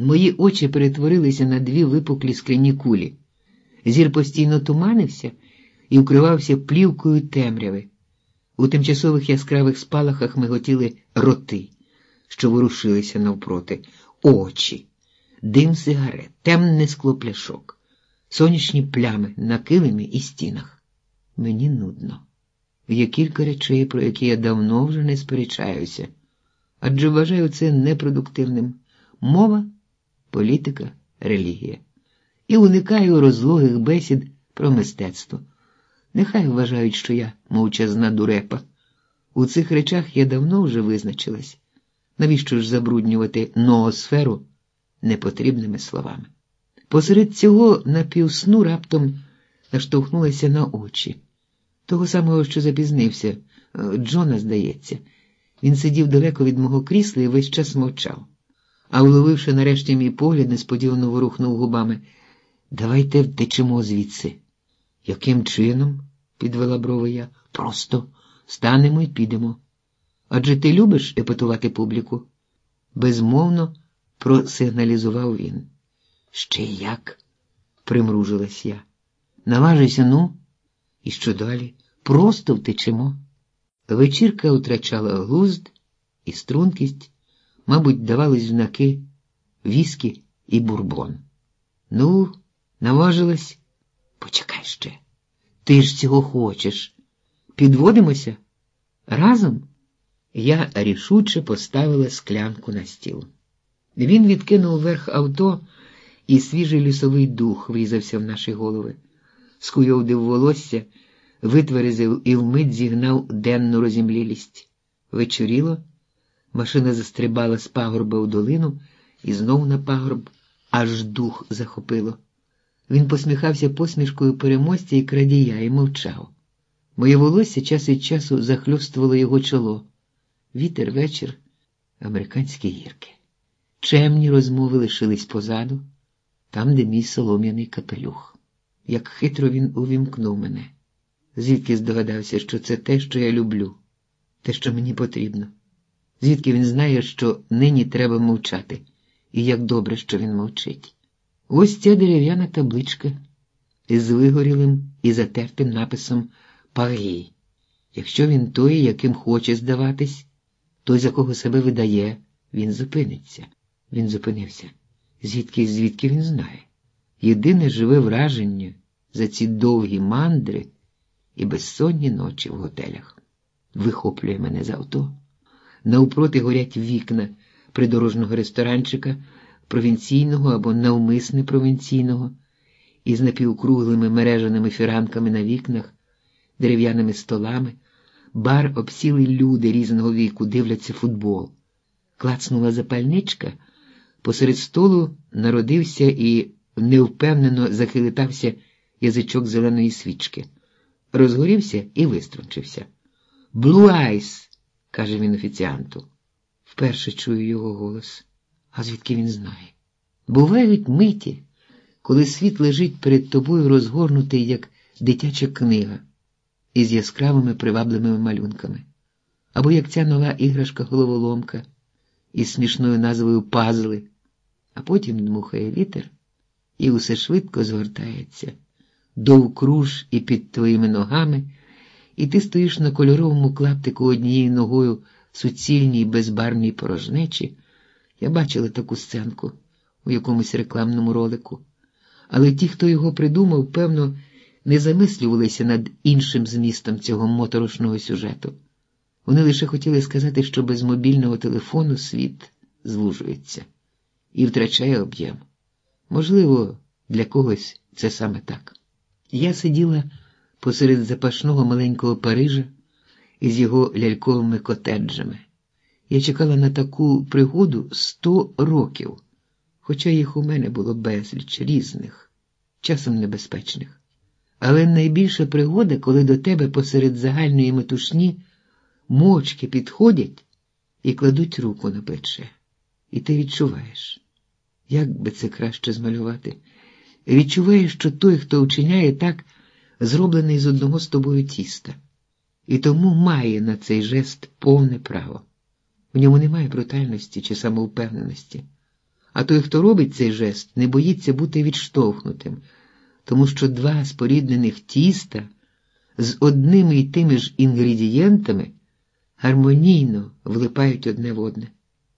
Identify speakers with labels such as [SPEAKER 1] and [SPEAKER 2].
[SPEAKER 1] Мої очі перетворилися на дві випуклі скляні кулі. Зір постійно туманився і вкривався плівкою темряви. У тимчасових яскравих спалахах миготіли роти, що ворушилися навпроти, очі, дим сигарет, темне скло пляшок, сонячні плями на килимі і стінах. Мені нудно. Є кілька речей, про які я давно вже не сперечаюся, адже вважаю це непродуктивним мова, політика, релігія. І уникаю розлогих бесід про мистецтво. Нехай вважають, що я мовчазна дурепа. У цих речах я давно вже визначилась. Навіщо ж забруднювати ноосферу непотрібними словами? Посеред цього напівсну раптом наштовхнулася на очі. Того самого, що запізнився, е, Джона, здається, він сидів далеко від мого крісла і весь час мовчав. А вловивши нарешті мій погляд, несподівано ворухнув губами. Давайте втечемо звідси. Яким чином? підвела брови я. Просто станемо і підемо. Адже ти любиш епатувати публіку? Безмовно просигналізував він. Ще як? примружилась я. Наважуйся, ну, і що далі? Просто втечемо. Вечірка втрачала глузд і стрункість, мабуть, давались знаки віскі і бурбон. Ну, наважилась, почекай ще. Ти ж цього хочеш. Підводимося? Разом? Я рішуче поставила склянку на стіл. Він відкинув верх авто, і свіжий лісовий дух врізався в наші голови, скуйовдив волосся, витверезив і вмить зігнав денну розімлілість. Вечоріло, машина застрибала з пагорба у долину і знову на пагорб, аж дух захопило. Він посміхався посмішкою переможця і крадія і мовчав. Моє волосся час від часу захльостувало його чоло. Вітер вечір, американські гірки. Чемні розмови лишились позаду, там, де мій солом'яний капелюх. Як хитро він увімкнув мене, звідки здогадався, що це те, що я люблю, те, що мені потрібно. Звідки він знає, що нині треба мовчати, і як добре, що він мовчить. Ось ця дерев'яна табличка із вигорілим і затертим написом Парі. Якщо він той, яким хоче здаватись, той, за кого себе видає, він зупиниться. Він зупинився. Звідки звідки він знає? Єдине живе враження за ці довгі мандри і безсонні ночі в готелях. Вихоплює мене з авто. Навпроти горять вікна придорожного ресторанчика провінційного або навмисне провінційного, із напівкруглими мережаними фіранками на вікнах, дерев'яними столами, бар обсіли люди різного віку, дивляться футбол. Клацнула запальничка, посеред столу народився і невпевнено захилитався язичок зеленої свічки. Розгорівся і виструнчився. Blue Ice, каже він офіціанту. Вперше чую його голос. А звідки він знає? Бувають миті, коли світ лежить перед тобою розгорнутий, як дитяча книга, із яскравими привабливими малюнками, або як ця нова іграшка головоломка із смішною назвою Пазли, а потім дмухає вітер, і усе швидко згортається, довкруж і під твоїми ногами, і ти стоїш на кольоровому клаптику однією ногою суцільній безбарній порожнечі. Я бачила таку сценку у якомусь рекламному ролику, але ті, хто його придумав, певно, не замислювалися над іншим змістом цього моторошного сюжету. Вони лише хотіли сказати, що без мобільного телефону світ звужується і втрачає об'єм. Можливо, для когось це саме так. Я сиділа посеред запашного маленького Парижа із його ляльковими котеджами. Я чекала на таку пригоду сто років, хоча їх у мене було безліч різних, часом небезпечних. Але найбільша пригода, коли до тебе посеред загальної метушні мовчки підходять і кладуть руку на плече. І ти відчуваєш, як би це краще змалювати, відчуваєш, що той, хто вчиняє так, зроблений з одного з тобою тіста, і тому має на цей жест повне право. В ньому немає брутальності чи самовпевненості, А той, хто робить цей жест, не боїться бути відштовхнутим, тому що два споріднених тіста з одними й тими ж інгредієнтами гармонійно влипають одне в одне.